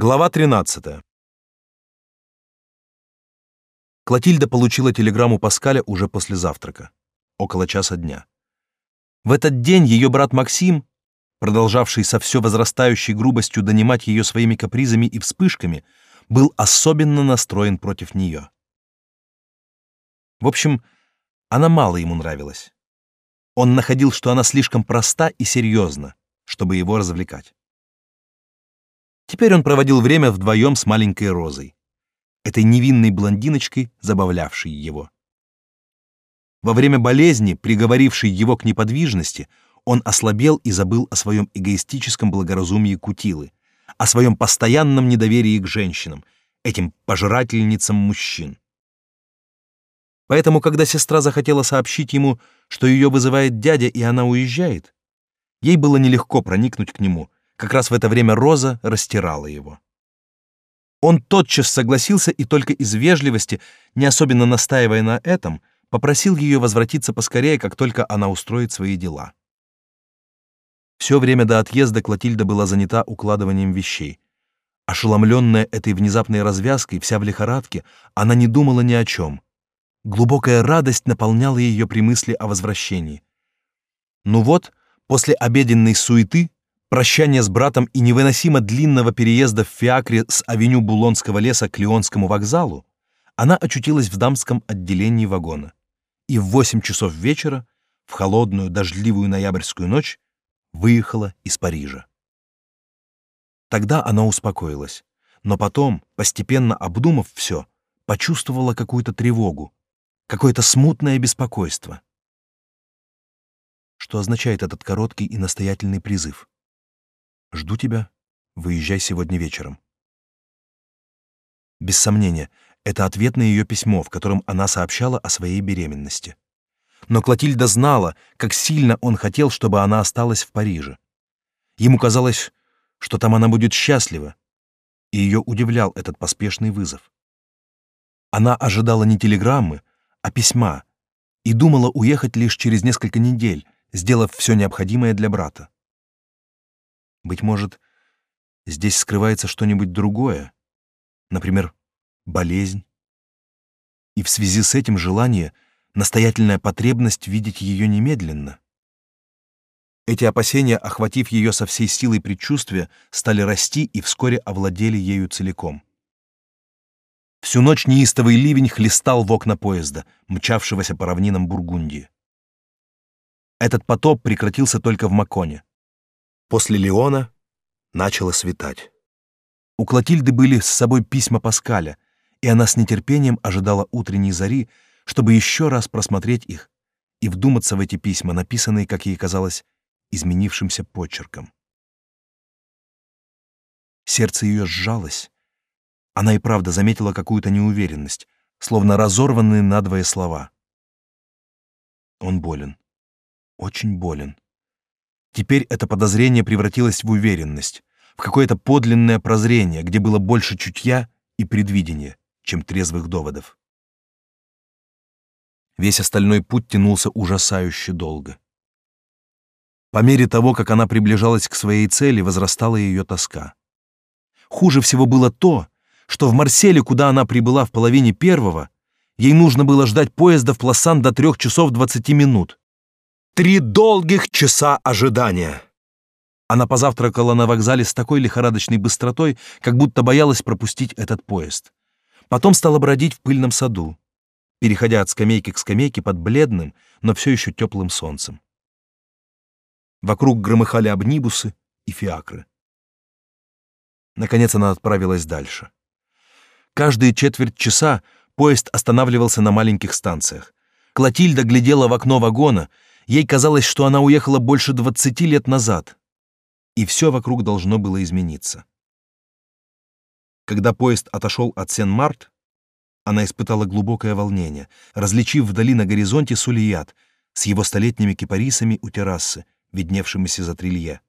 Глава 13. Клотильда получила телеграмму Паскаля уже после завтрака, около часа дня. В этот день ее брат Максим, продолжавший со все возрастающей грубостью донимать ее своими капризами и вспышками, был особенно настроен против нее. В общем, она мало ему нравилась. Он находил, что она слишком проста и серьезна, чтобы его развлекать. Теперь он проводил время вдвоем с маленькой Розой, этой невинной блондиночкой, забавлявшей его. Во время болезни, приговорившей его к неподвижности, он ослабел и забыл о своем эгоистическом благоразумии Кутилы, о своем постоянном недоверии к женщинам, этим пожирательницам мужчин. Поэтому, когда сестра захотела сообщить ему, что ее вызывает дядя и она уезжает, ей было нелегко проникнуть к нему. Как раз в это время Роза растирала его. Он тотчас согласился и только из вежливости, не особенно настаивая на этом, попросил ее возвратиться поскорее, как только она устроит свои дела. Все время до отъезда Клотильда была занята укладыванием вещей. Ошеломленная этой внезапной развязкой, вся в лихорадке, она не думала ни о чем. Глубокая радость наполняла ее при мысли о возвращении. Ну вот, после обеденной суеты, прощания с братом и невыносимо длинного переезда в Фиакре с авеню Булонского леса к Лионскому вокзалу, она очутилась в дамском отделении вагона. И в восемь часов вечера, в холодную дождливую ноябрьскую ночь, выехала из Парижа. Тогда она успокоилась, но потом, постепенно обдумав все, почувствовала какую-то тревогу, какое-то смутное беспокойство. Что означает этот короткий и настоятельный призыв? «Жду тебя. Выезжай сегодня вечером». Без сомнения, это ответ на ее письмо, в котором она сообщала о своей беременности. Но Клотильда знала, как сильно он хотел, чтобы она осталась в Париже. Ему казалось, что там она будет счастлива, и ее удивлял этот поспешный вызов. Она ожидала не телеграммы, а письма, и думала уехать лишь через несколько недель, сделав все необходимое для брата. Быть может, здесь скрывается что-нибудь другое, например, болезнь, и в связи с этим желание, настоятельная потребность видеть ее немедленно. Эти опасения, охватив ее со всей силой предчувствия, стали расти и вскоре овладели ею целиком. Всю ночь неистовый ливень хлестал в окна поезда, мчавшегося по равнинам Бургундии. Этот потоп прекратился только в Маконе. После Леона начало светать. У Клотильды были с собой письма Паскаля, и она с нетерпением ожидала утренней зари, чтобы еще раз просмотреть их и вдуматься в эти письма, написанные, как ей казалось, изменившимся почерком. Сердце ее сжалось, она и правда заметила какую-то неуверенность, словно разорванные надвое слова. Он болен. Очень болен. Теперь это подозрение превратилось в уверенность, в какое-то подлинное прозрение, где было больше чутья и предвидения, чем трезвых доводов. Весь остальной путь тянулся ужасающе долго. По мере того, как она приближалась к своей цели, возрастала ее тоска. Хуже всего было то, что в Марселе, куда она прибыла в половине первого, ей нужно было ждать поезда в Пласан до трех часов двадцати минут. Три долгих часа ожидания. Она позавтракала на вокзале с такой лихорадочной быстротой, как будто боялась пропустить этот поезд. Потом стала бродить в пыльном саду, переходя от скамейки к скамейке под бледным, но все еще теплым солнцем. Вокруг громыхали обнибусы и фиакры. Наконец она отправилась дальше. Каждые четверть часа поезд останавливался на маленьких станциях. Клотильда глядела в окно вагона, ей казалось, что она уехала больше двадцати лет назад. И все вокруг должно было измениться. Когда поезд отошел от Сен-Март, она испытала глубокое волнение, различив вдали на горизонте Сулият с его столетними кипарисами у террасы, видневшимися за трилье.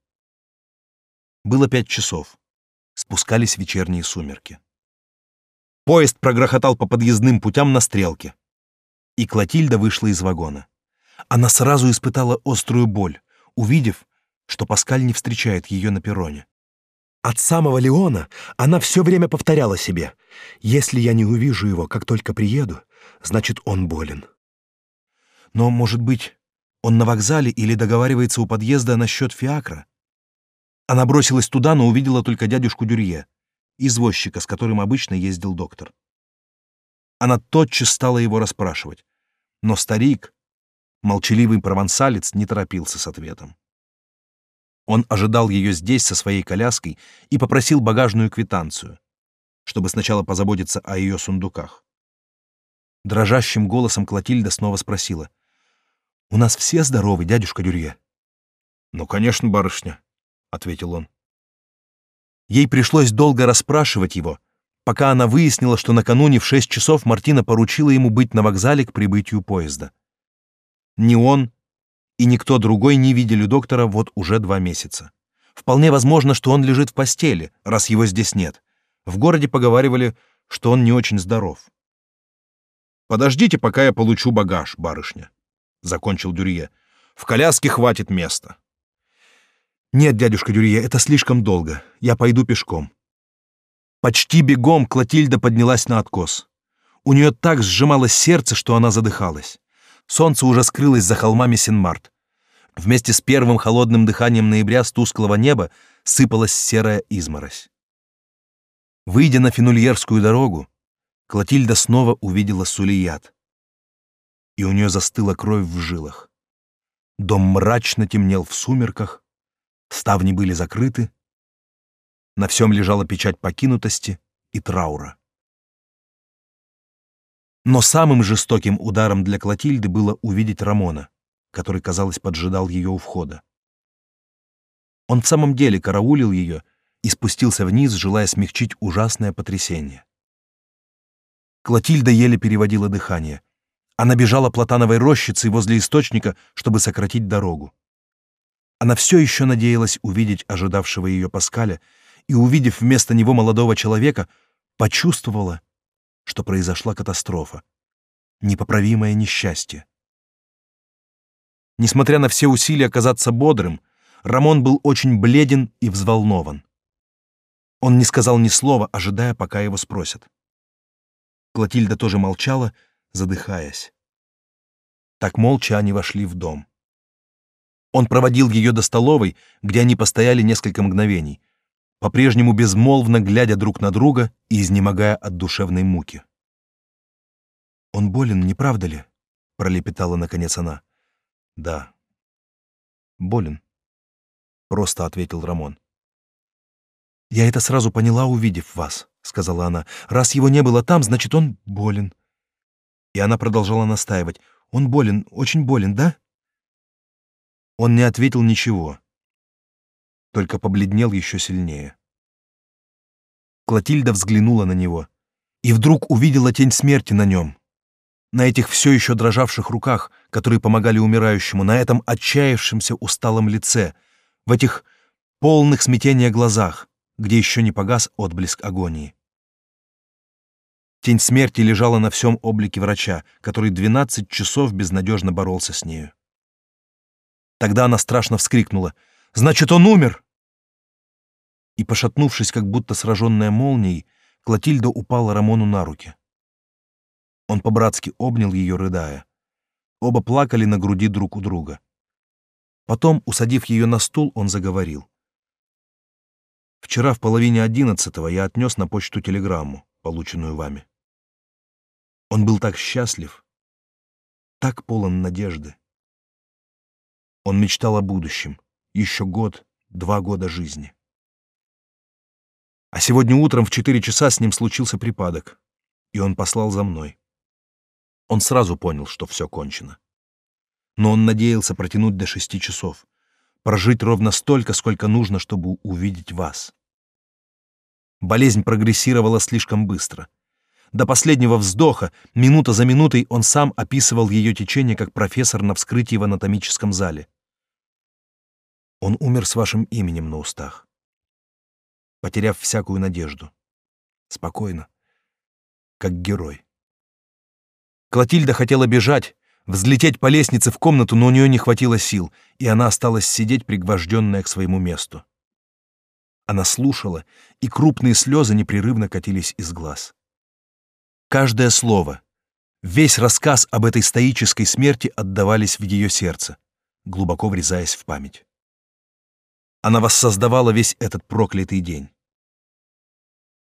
Было пять часов. Спускались вечерние сумерки. Поезд прогрохотал по подъездным путям на стрелке. И Клотильда вышла из вагона. Она сразу испытала острую боль, увидев, что Паскаль не встречает ее на перроне. От самого Леона она все время повторяла себе, «Если я не увижу его, как только приеду, значит, он болен». Но, может быть, он на вокзале или договаривается у подъезда насчет фиакра? Она бросилась туда, но увидела только дядюшку Дюрье, извозчика, с которым обычно ездил доктор. Она тотчас стала его расспрашивать, но старик, молчаливый провансалец, не торопился с ответом. Он ожидал ее здесь со своей коляской и попросил багажную квитанцию, чтобы сначала позаботиться о ее сундуках. Дрожащим голосом Клотильда снова спросила. «У нас все здоровы, дядюшка Дюрье?» «Ну, конечно, барышня», — ответил он. Ей пришлось долго расспрашивать его, пока она выяснила, что накануне в шесть часов Мартина поручила ему быть на вокзале к прибытию поезда. Ни он, и никто другой не видели доктора вот уже два месяца. Вполне возможно, что он лежит в постели, раз его здесь нет. В городе поговаривали, что он не очень здоров. «Подождите, пока я получу багаж, барышня», — закончил Дюрье. «В коляске хватит места». «Нет, дядюшка Дюрье, это слишком долго. Я пойду пешком». Почти бегом Клотильда поднялась на откос. У нее так сжималось сердце, что она задыхалась. Солнце уже скрылось за холмами Сен-Март. Вместе с первым холодным дыханием ноября с тусклого неба сыпалась серая изморозь. Выйдя на Финульерскую дорогу, Клотильда снова увидела Сулият. И у нее застыла кровь в жилах. Дом мрачно темнел в сумерках, ставни были закрыты, на всем лежала печать покинутости и траура. Но самым жестоким ударом для Клотильды было увидеть Рамона, который, казалось, поджидал ее у входа. Он в самом деле караулил ее и спустился вниз, желая смягчить ужасное потрясение. Клотильда еле переводила дыхание. Она бежала платановой рощицей возле источника, чтобы сократить дорогу. Она все еще надеялась увидеть ожидавшего ее Паскаля, и, увидев вместо него молодого человека, почувствовала, что произошла катастрофа, непоправимое несчастье. Несмотря на все усилия казаться бодрым, Рамон был очень бледен и взволнован. Он не сказал ни слова, ожидая, пока его спросят. Клотильда тоже молчала, задыхаясь. Так молча они вошли в дом. Он проводил ее до столовой, где они постояли несколько мгновений, по-прежнему безмолвно глядя друг на друга и изнемогая от душевной муки. «Он болен, не правда ли?» — пролепетала наконец она. «Да, болен», — просто ответил Рамон. «Я это сразу поняла, увидев вас», — сказала она. «Раз его не было там, значит, он болен». И она продолжала настаивать. «Он болен, очень болен, да?» Он не ответил ничего только побледнел еще сильнее. Клотильда взглянула на него и вдруг увидела тень смерти на нем, на этих все еще дрожавших руках, которые помогали умирающему, на этом отчаявшемся усталом лице, в этих полных смятения глазах, где еще не погас отблеск агонии. Тень смерти лежала на всем облике врача, который 12 часов безнадежно боролся с нею. Тогда она страшно вскрикнула — Значит, он умер!» И, пошатнувшись, как будто сраженная молнией, Клотильда упала Рамону на руки. Он по-братски обнял ее, рыдая. Оба плакали на груди друг у друга. Потом, усадив ее на стул, он заговорил. «Вчера в половине одиннадцатого я отнес на почту телеграмму, полученную вами. Он был так счастлив, так полон надежды. Он мечтал о будущем, еще год, два года жизни. А сегодня утром в четыре часа с ним случился припадок, и он послал за мной. Он сразу понял, что все кончено. Но он надеялся протянуть до шести часов, прожить ровно столько, сколько нужно, чтобы увидеть вас. Болезнь прогрессировала слишком быстро. До последнего вздоха, минута за минутой, он сам описывал ее течение как профессор на вскрытии в анатомическом зале — он умер с вашим именем на устах, потеряв всякую надежду. Спокойно, как герой. Клотильда хотела бежать, взлететь по лестнице в комнату, но у нее не хватило сил, и она осталась сидеть, пригвожденная к своему месту. Она слушала, и крупные слезы непрерывно катились из глаз. Каждое слово, весь рассказ об этой стоической смерти отдавались в ее сердце, глубоко врезаясь в память. Она воссоздавала весь этот проклятый день.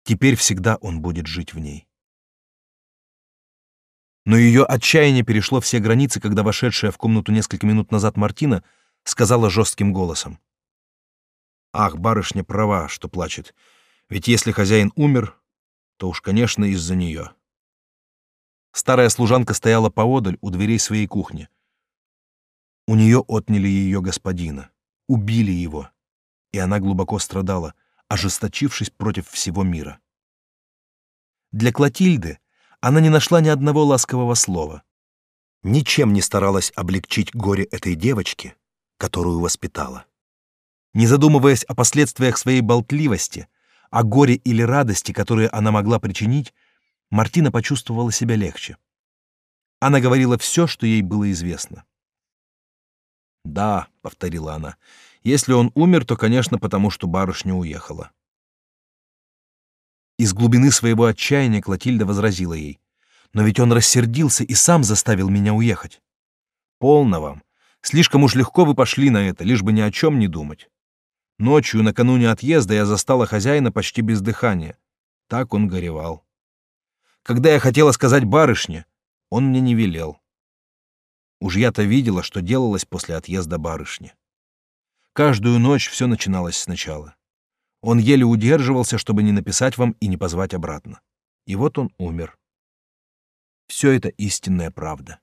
Теперь всегда он будет жить в ней. Но ее отчаяние перешло все границы, когда вошедшая в комнату несколько минут назад Мартина сказала жестким голосом. «Ах, барышня права, что плачет. Ведь если хозяин умер, то уж, конечно, из-за нее». Старая служанка стояла поодаль у дверей своей кухни. У нее отняли ее господина, убили его и она глубоко страдала, ожесточившись против всего мира. Для Клотильды она не нашла ни одного ласкового слова. Ничем не старалась облегчить горе этой девочки, которую воспитала. Не задумываясь о последствиях своей болтливости, о горе или радости, которые она могла причинить, Мартина почувствовала себя легче. Она говорила все, что ей было известно. «Да», — повторила она, если он умер, то, конечно, потому что барышня уехала. Из глубины своего отчаяния Клотильда возразила ей. «Но ведь он рассердился и сам заставил меня уехать». «Полно вам. Слишком уж легко вы пошли на это, лишь бы ни о чем не думать. Ночью, накануне отъезда, я застала хозяина почти без дыхания. Так он горевал. Когда я хотела сказать барышне, он мне не велел. Уж я-то видела, что делалось после отъезда барышни. Каждую ночь все начиналось сначала. Он еле удерживался, чтобы не написать вам и не позвать обратно. И вот он умер. Все это истинная правда.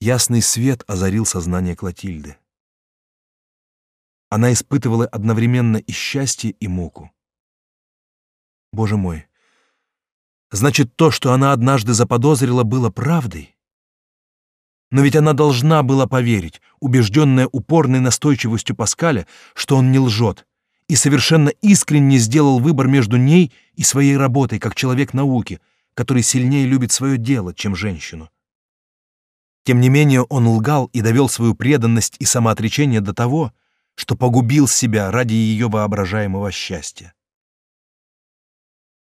Ясный свет озарил сознание Клотильды. Она испытывала одновременно и счастье, и муку. Боже мой! Значит, то, что она однажды заподозрила, было правдой? Но ведь она должна была поверить, убежденная упорной настойчивостью Паскаля, что он не лжет, и совершенно искренне сделал выбор между ней и своей работой, как человек науки, который сильнее любит свое дело, чем женщину. Тем не менее он лгал и довел свою преданность и самоотречение до того, что погубил себя ради ее воображаемого счастья.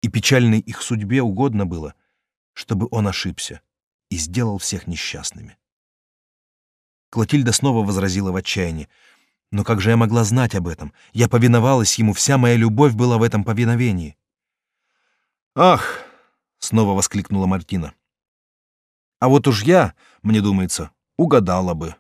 И печальной их судьбе угодно было, чтобы он ошибся и сделал всех несчастными. Клотильда снова возразила в отчаянии. «Но как же я могла знать об этом? Я повиновалась ему, вся моя любовь была в этом повиновении». «Ах!» — снова воскликнула Мартина. «А вот уж я, мне думается, угадала бы».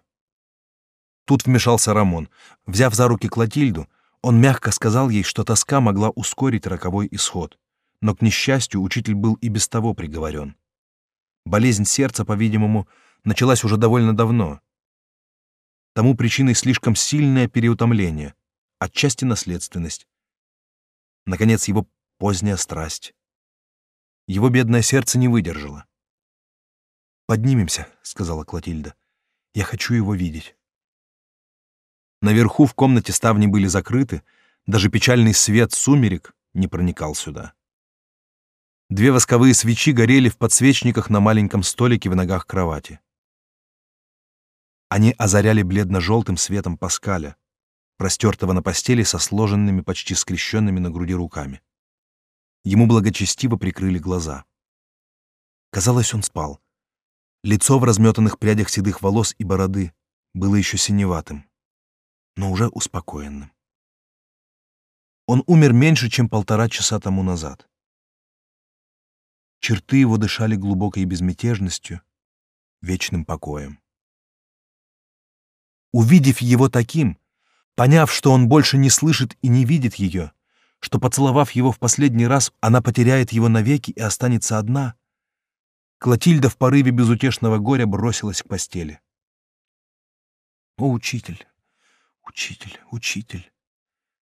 Тут вмешался Рамон. Взяв за руки Клотильду, он мягко сказал ей, что тоска могла ускорить роковой исход. Но, к несчастью, учитель был и без того приговорен. Болезнь сердца, по-видимому, началась уже довольно давно, Тому причиной слишком сильное переутомление, отчасти наследственность. Наконец, его поздняя страсть. Его бедное сердце не выдержало. «Поднимемся», — сказала Клотильда. «Я хочу его видеть». Наверху в комнате ставни были закрыты, даже печальный свет сумерек не проникал сюда. Две восковые свечи горели в подсвечниках на маленьком столике в ногах кровати. Они озаряли бледно-желтым светом Паскаля, простертого на постели со сложенными, почти скрещенными на груди руками. Ему благочестиво прикрыли глаза. Казалось, он спал. Лицо в разметанных прядях седых волос и бороды было еще синеватым, но уже успокоенным. Он умер меньше, чем полтора часа тому назад. Черты его дышали глубокой безмятежностью, вечным покоем. Увидев его таким, поняв, что он больше не слышит и не видит ее, что, поцеловав его в последний раз, она потеряет его навеки и останется одна, Клотильда в порыве безутешного горя бросилась к постели. «О, учитель, учитель, учитель!»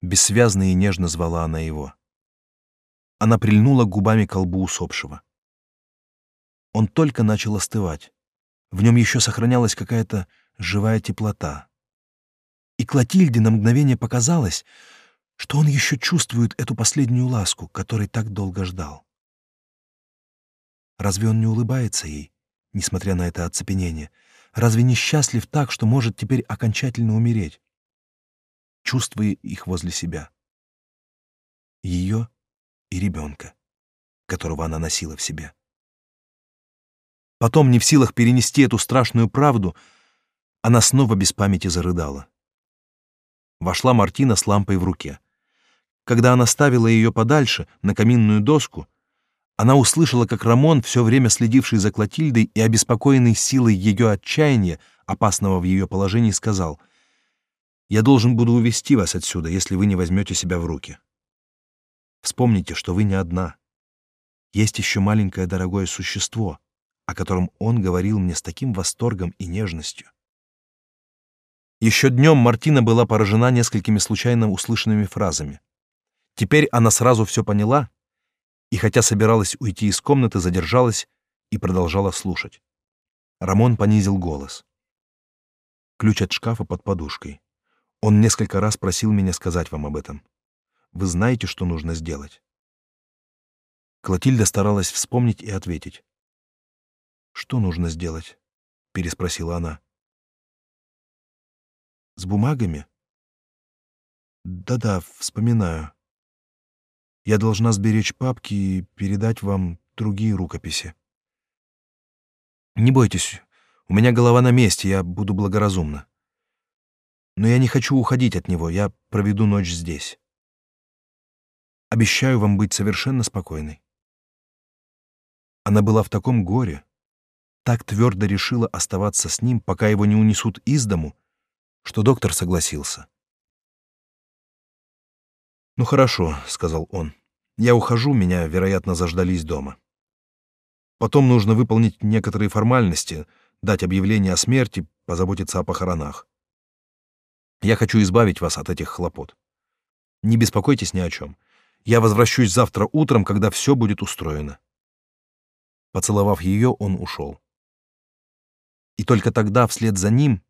Бессвязно и нежно звала она его. Она прильнула губами к колбу усопшего. Он только начал остывать. В нем еще сохранялась какая-то живая теплота. И Клотильде на мгновение показалось, что он еще чувствует эту последнюю ласку, которой так долго ждал. Разве он не улыбается ей, несмотря на это оцепенение? Разве не счастлив так, что может теперь окончательно умереть? чувствуя их возле себя. Ее и ребенка, которого она носила в себе. Потом, не в силах перенести эту страшную правду, она снова без памяти зарыдала. Вошла Мартина с лампой в руке. Когда она ставила ее подальше, на каминную доску, она услышала, как Рамон, все время следивший за Клотильдой и обеспокоенный силой ее отчаяния, опасного в ее положении, сказал, «Я должен буду увести вас отсюда, если вы не возьмете себя в руки. Вспомните, что вы не одна. Есть еще маленькое дорогое существо, о котором он говорил мне с таким восторгом и нежностью. Еще днем Мартина была поражена несколькими случайно услышанными фразами. Теперь она сразу все поняла и, хотя собиралась уйти из комнаты, задержалась и продолжала слушать. Рамон понизил голос. Ключ от шкафа под подушкой. Он несколько раз просил меня сказать вам об этом. Вы знаете, что нужно сделать. Клотильда старалась вспомнить и ответить. «Что нужно сделать?» — переспросила она. «С бумагами?» «Да-да, вспоминаю. Я должна сберечь папки и передать вам другие рукописи. Не бойтесь, у меня голова на месте, я буду благоразумна. Но я не хочу уходить от него, я проведу ночь здесь. Обещаю вам быть совершенно спокойной. Она была в таком горе, так твердо решила оставаться с ним, пока его не унесут из дому, что доктор согласился. «Ну хорошо», — сказал он. «Я ухожу, меня, вероятно, заждались дома. Потом нужно выполнить некоторые формальности, дать объявление о смерти, позаботиться о похоронах. Я хочу избавить вас от этих хлопот. Не беспокойтесь ни о чем. Я возвращусь завтра утром, когда все будет устроено». Поцеловав ее, он ушел. И только тогда, вслед за ним,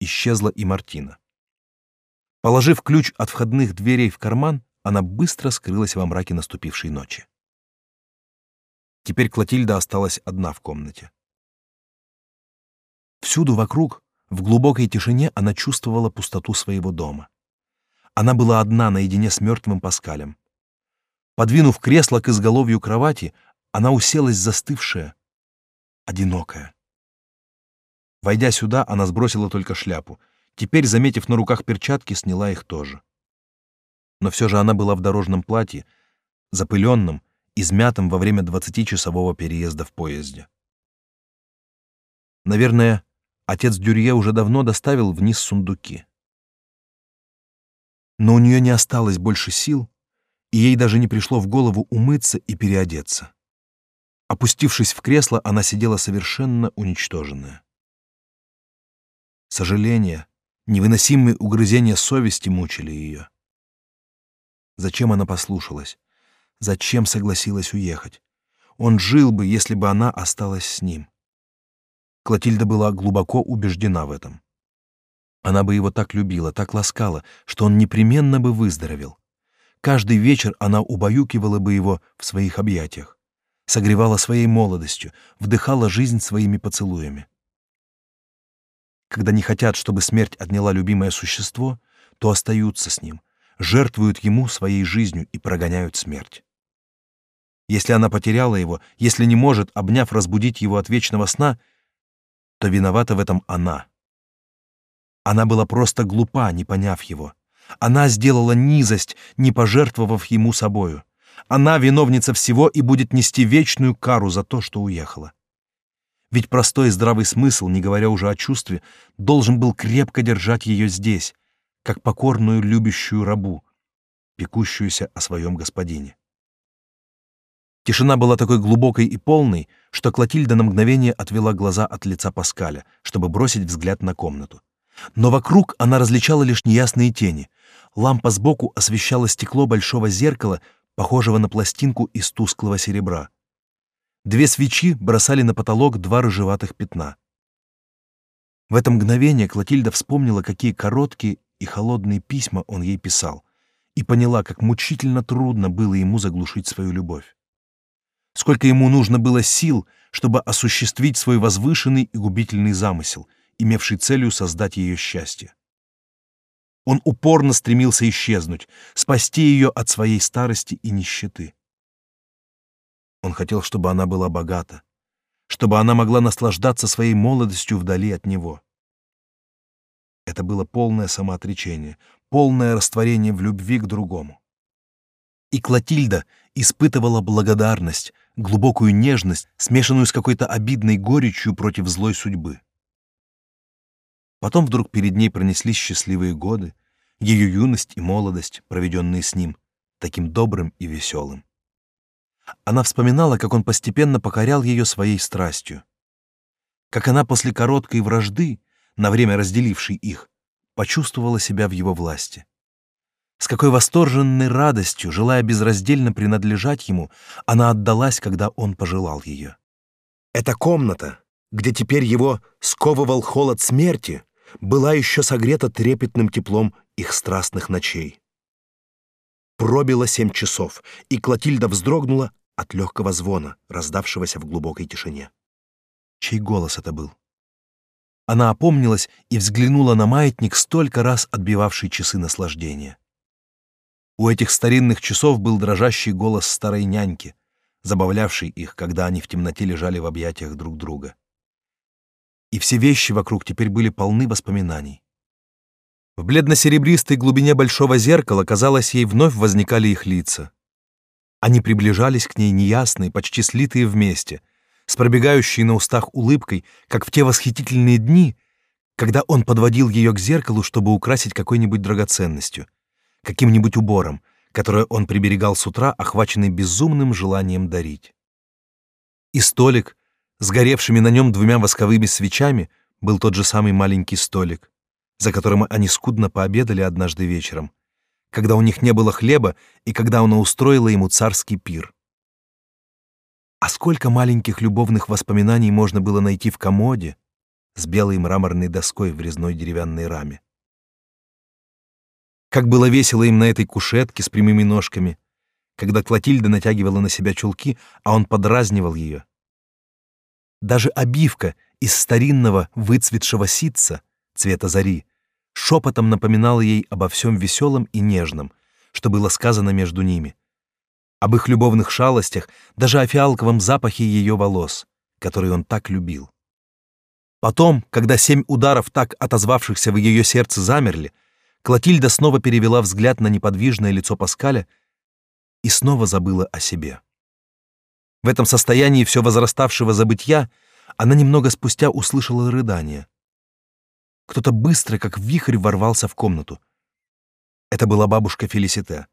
исчезла и Мартина. Положив ключ от входных дверей в карман, она быстро скрылась во мраке наступившей ночи. Теперь Клотильда осталась одна в комнате. Всюду вокруг, в глубокой тишине, она чувствовала пустоту своего дома. Она была одна наедине с мертвым Паскалем. Подвинув кресло к изголовью кровати, она уселась застывшая, одинокая. Войдя сюда, она сбросила только шляпу — Теперь, заметив на руках перчатки, сняла их тоже. Но все же она была в дорожном платье, запыленном, измятом во время двадцатичасового переезда в поезде. Наверное, отец Дюрье уже давно доставил вниз сундуки. Но у нее не осталось больше сил, и ей даже не пришло в голову умыться и переодеться. Опустившись в кресло, она сидела совершенно уничтоженная. Сожаление, Невыносимые угрызения совести мучили ее. Зачем она послушалась? Зачем согласилась уехать? Он жил бы, если бы она осталась с ним. Клотильда была глубоко убеждена в этом. Она бы его так любила, так ласкала, что он непременно бы выздоровел. Каждый вечер она убаюкивала бы его в своих объятиях, согревала своей молодостью, вдыхала жизнь своими поцелуями. Когда не хотят, чтобы смерть отняла любимое существо, то остаются с ним, жертвуют ему своей жизнью и прогоняют смерть. Если она потеряла его, если не может, обняв, разбудить его от вечного сна, то виновата в этом она. Она была просто глупа, не поняв его. Она сделала низость, не пожертвовав ему собою. Она виновница всего и будет нести вечную кару за то, что уехала. Ведь простой и здравый смысл, не говоря уже о чувстве, должен был крепко держать ее здесь, как покорную любящую рабу, пекущуюся о своем господине. Тишина была такой глубокой и полной, что Клотильда на мгновение отвела глаза от лица Паскаля, чтобы бросить взгляд на комнату. Но вокруг она различала лишь неясные тени. Лампа сбоку освещала стекло большого зеркала, похожего на пластинку из тусклого серебра. Две свечи бросали на потолок два рыжеватых пятна. В это мгновение Клотильда вспомнила, какие короткие и холодные письма он ей писал, и поняла, как мучительно трудно было ему заглушить свою любовь. Сколько ему нужно было сил, чтобы осуществить свой возвышенный и губительный замысел, имевший целью создать ее счастье. Он упорно стремился исчезнуть, спасти ее от своей старости и нищеты. Он хотел, чтобы она была богата, чтобы она могла наслаждаться своей молодостью вдали от него. Это было полное самоотречение, полное растворение в любви к другому. И Клотильда испытывала благодарность, глубокую нежность, смешанную с какой-то обидной горечью против злой судьбы. Потом вдруг перед ней пронеслись счастливые годы, ее юность и молодость, проведенные с ним, таким добрым и веселым. Она вспоминала, как он постепенно покорял ее своей страстью, как она после короткой вражды, на время разделившей их, почувствовала себя в его власти. С какой восторженной радостью, желая безраздельно принадлежать ему, она отдалась, когда он пожелал ее. Эта комната, где теперь его сковывал холод смерти, была еще согрета трепетным теплом их страстных ночей. Пробило семь часов, и Клотильда вздрогнула от легкого звона, раздавшегося в глубокой тишине. Чей голос это был? Она опомнилась и взглянула на маятник, столько раз отбивавший часы наслаждения. У этих старинных часов был дрожащий голос старой няньки, забавлявший их, когда они в темноте лежали в объятиях друг друга и все вещи вокруг теперь были полны воспоминаний. В бледно-серебристой глубине большого зеркала, казалось, ей вновь возникали их лица. Они приближались к ней неясные, почти слитые вместе, с пробегающей на устах улыбкой, как в те восхитительные дни, когда он подводил ее к зеркалу, чтобы украсить какой-нибудь драгоценностью, каким-нибудь убором, которое он приберегал с утра, охваченный безумным желанием дарить. И столик, Сгоревшими на нем двумя восковыми свечами был тот же самый маленький столик, за которым они скудно пообедали однажды вечером, когда у них не было хлеба и когда она устроила ему царский пир. А сколько маленьких любовных воспоминаний можно было найти в комоде с белой мраморной доской в резной деревянной раме. Как было весело им на этой кушетке с прямыми ножками, когда Клотильда натягивала на себя чулки, а он подразнивал ее, даже обивка из старинного выцветшего ситца цвета зари шепотом напоминала ей обо всем веселом и нежном, что было сказано между ними, об их любовных шалостях, даже о фиалковом запахе ее волос, который он так любил. Потом, когда семь ударов, так отозвавшихся в ее сердце, замерли, Клотильда снова перевела взгляд на неподвижное лицо Паскаля и снова забыла о себе. В этом состоянии все возраставшего забытья она немного спустя услышала рыдание. Кто-то быстро, как вихрь, ворвался в комнату. Это была бабушка Фелисите.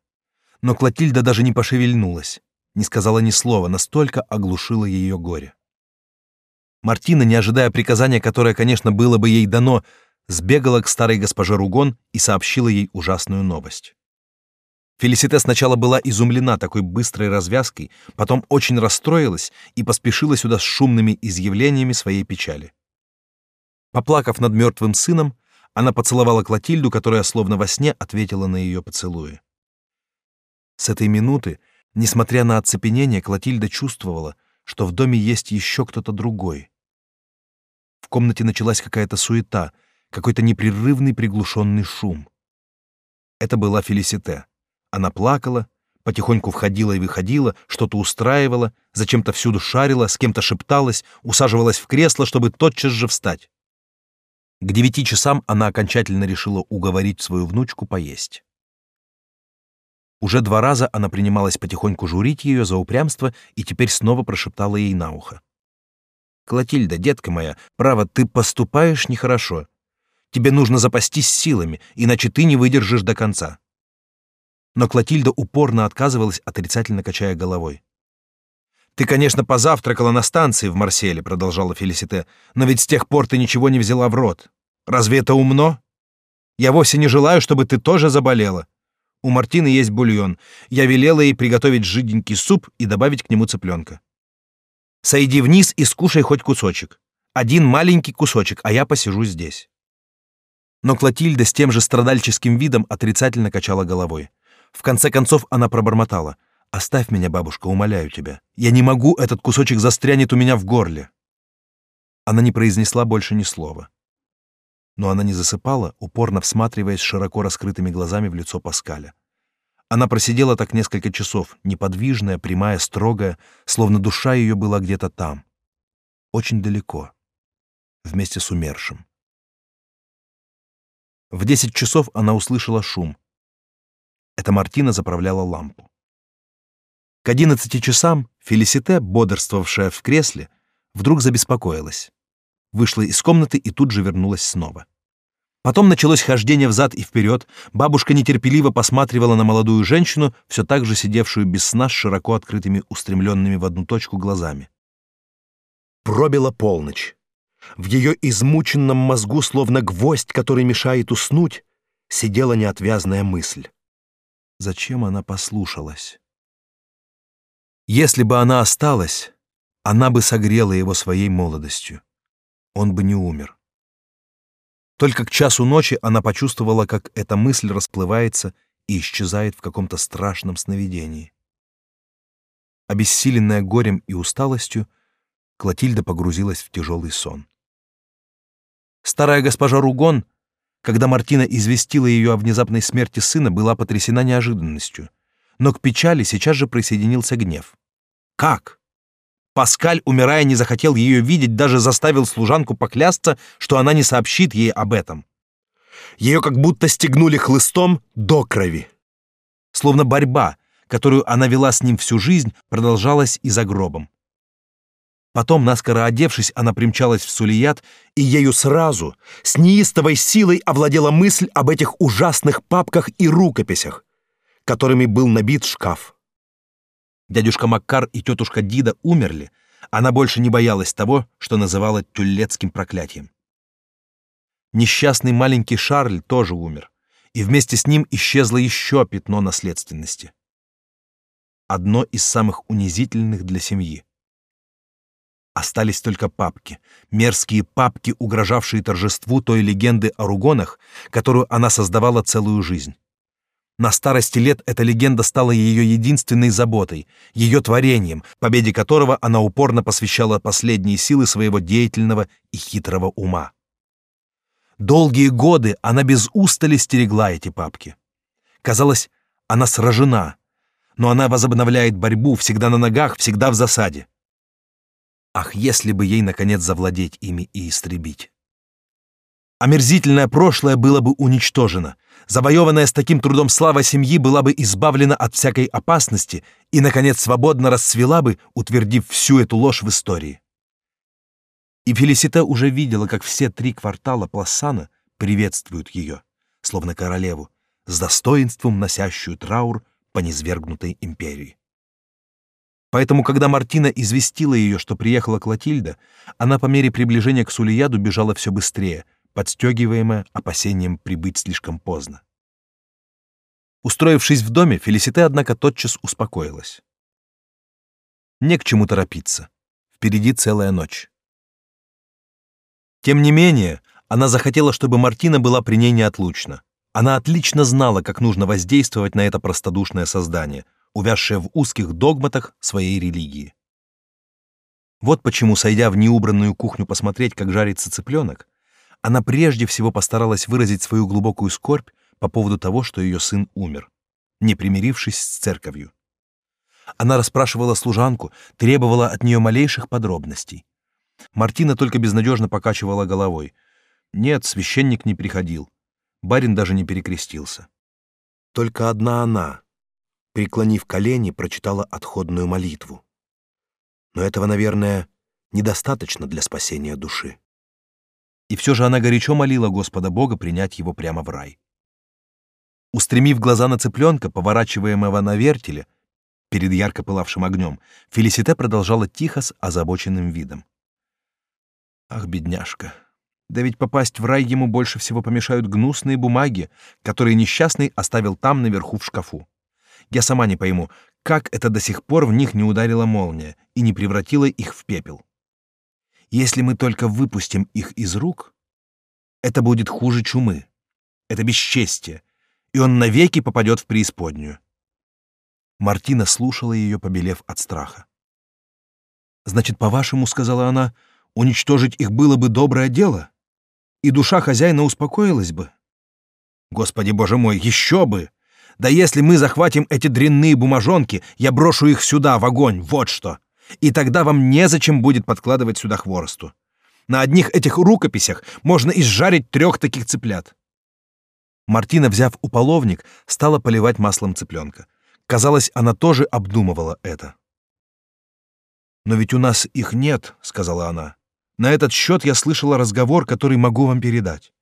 Но Клотильда даже не пошевельнулась, не сказала ни слова, настолько оглушило ее горе. Мартина, не ожидая приказания, которое, конечно, было бы ей дано, сбегала к старой госпоже Ругон и сообщила ей ужасную новость. Фелисите сначала была изумлена такой быстрой развязкой, потом очень расстроилась и поспешила сюда с шумными изъявлениями своей печали. Поплакав над мертвым сыном, она поцеловала Клотильду, которая словно во сне ответила на ее поцелуи. С этой минуты, несмотря на оцепенение, Клотильда чувствовала, что в доме есть еще кто-то другой. В комнате началась какая-то суета, какой-то непрерывный приглушенный шум. Это была Фелисите. Она плакала, потихоньку входила и выходила, что-то устраивала, зачем-то всюду шарила, с кем-то шепталась, усаживалась в кресло, чтобы тотчас же встать. К девяти часам она окончательно решила уговорить свою внучку поесть. Уже два раза она принималась потихоньку журить ее за упрямство и теперь снова прошептала ей на ухо. «Клотильда, детка моя, право, ты поступаешь нехорошо. Тебе нужно запастись силами, иначе ты не выдержишь до конца но Клотильда упорно отказывалась, отрицательно качая головой. «Ты, конечно, позавтракала на станции в Марселе», — продолжала Фелисите, «но ведь с тех пор ты ничего не взяла в рот. Разве это умно? Я вовсе не желаю, чтобы ты тоже заболела. У Мартины есть бульон. Я велела ей приготовить жиденький суп и добавить к нему цыпленка. Сойди вниз и скушай хоть кусочек. Один маленький кусочек, а я посижу здесь». Но Клотильда с тем же страдальческим видом отрицательно качала головой. В конце концов она пробормотала. «Оставь меня, бабушка, умоляю тебя. Я не могу, этот кусочек застрянет у меня в горле». Она не произнесла больше ни слова. Но она не засыпала, упорно всматриваясь широко раскрытыми глазами в лицо Паскаля. Она просидела так несколько часов, неподвижная, прямая, строгая, словно душа ее была где-то там, очень далеко, вместе с умершим. В десять часов она услышала шум. Это Мартина заправляла лампу. К одиннадцати часам Фелисите, бодрствовавшая в кресле, вдруг забеспокоилась. Вышла из комнаты и тут же вернулась снова. Потом началось хождение взад и вперед. Бабушка нетерпеливо посматривала на молодую женщину, все так же сидевшую без сна с широко открытыми, устремленными в одну точку глазами. Пробила полночь. В ее измученном мозгу, словно гвоздь, который мешает уснуть, сидела неотвязная мысль. Зачем она послушалась? Если бы она осталась, она бы согрела его своей молодостью. Он бы не умер. Только к часу ночи она почувствовала, как эта мысль расплывается и исчезает в каком-то страшном сновидении. Обессиленная горем и усталостью, Клотильда погрузилась в тяжелый сон. Старая госпожа Ругон, когда Мартина известила ее о внезапной смерти сына, была потрясена неожиданностью, но к печали сейчас же присоединился гнев. Как? Паскаль, умирая, не захотел ее видеть, даже заставил служанку поклясться, что она не сообщит ей об этом. Ее как будто стегнули хлыстом до крови. Словно борьба, которую она вела с ним всю жизнь, продолжалась и за гробом. Потом, наскоро одевшись, она примчалась в Сулият, и ею сразу, с неистовой силой овладела мысль об этих ужасных папках и рукописях, которыми был набит шкаф. Дядюшка Маккар и тетушка Дида умерли, она больше не боялась того, что называла тюллетским проклятием. Несчастный маленький Шарль тоже умер, и вместе с ним исчезло еще пятно наследственности. Одно из самых унизительных для семьи. Остались только папки, мерзкие папки, угрожавшие торжеству той легенды о ругонах, которую она создавала целую жизнь. На старости лет эта легенда стала ее единственной заботой, ее творением, победе которого она упорно посвящала последние силы своего деятельного и хитрого ума. Долгие годы она без устали стерегла эти папки. Казалось, она сражена, но она возобновляет борьбу, всегда на ногах, всегда в засаде. Ах, если бы ей, наконец, завладеть ими и истребить. Омерзительное прошлое было бы уничтожено, завоеванная с таким трудом слава семьи была бы избавлена от всякой опасности и, наконец, свободно расцвела бы, утвердив всю эту ложь в истории. И Фелисита уже видела, как все три квартала Плассана приветствуют ее, словно королеву, с достоинством носящую траур по низвергнутой империи. Поэтому, когда Мартина известила ее, что приехала Клотильда, она по мере приближения к Сулияду бежала все быстрее, подстегиваемая опасением прибыть слишком поздно. Устроившись в доме, Фелисите, однако, тотчас успокоилась. Не к чему торопиться. Впереди целая ночь. Тем не менее, она захотела, чтобы Мартина была при ней неотлучна. Она отлично знала, как нужно воздействовать на это простодушное создание — увязшая в узких догматах своей религии. Вот почему, сойдя в неубранную кухню посмотреть, как жарится цыпленок, она прежде всего постаралась выразить свою глубокую скорбь по поводу того, что ее сын умер, не примирившись с церковью. Она расспрашивала служанку, требовала от нее малейших подробностей. Мартина только безнадежно покачивала головой. Нет, священник не приходил. Барин даже не перекрестился. Только одна она, преклонив колени, прочитала отходную молитву. Но этого, наверное, недостаточно для спасения души. И все же она горячо молила Господа Бога принять его прямо в рай. Устремив глаза на цыпленка, поворачиваемого на вертеле, перед ярко пылавшим огнем, Фелисите продолжала тихо с озабоченным видом. «Ах, бедняжка! Да ведь попасть в рай ему больше всего помешают гнусные бумаги, которые несчастный оставил там наверху в шкафу. Я сама не пойму, как это до сих пор в них не ударила молния и не превратила их в пепел. Если мы только выпустим их из рук, это будет хуже чумы. Это бесчестие, и он навеки попадет в преисподнюю. Мартина слушала ее, побелев от страха. «Значит, по-вашему, — сказала она, — уничтожить их было бы доброе дело? и душа хозяина успокоилась бы. Господи боже мой, еще бы! Да если мы захватим эти дрянные бумажонки, я брошу их сюда, в огонь, вот что. И тогда вам незачем будет подкладывать сюда хворосту. На одних этих рукописях можно изжарить трех таких цыплят. Мартина, взяв уполовник, стала поливать маслом цыпленка. Казалось, она тоже обдумывала это. «Но ведь у нас их нет», — сказала она. «На этот счет я слышала разговор, который могу вам передать».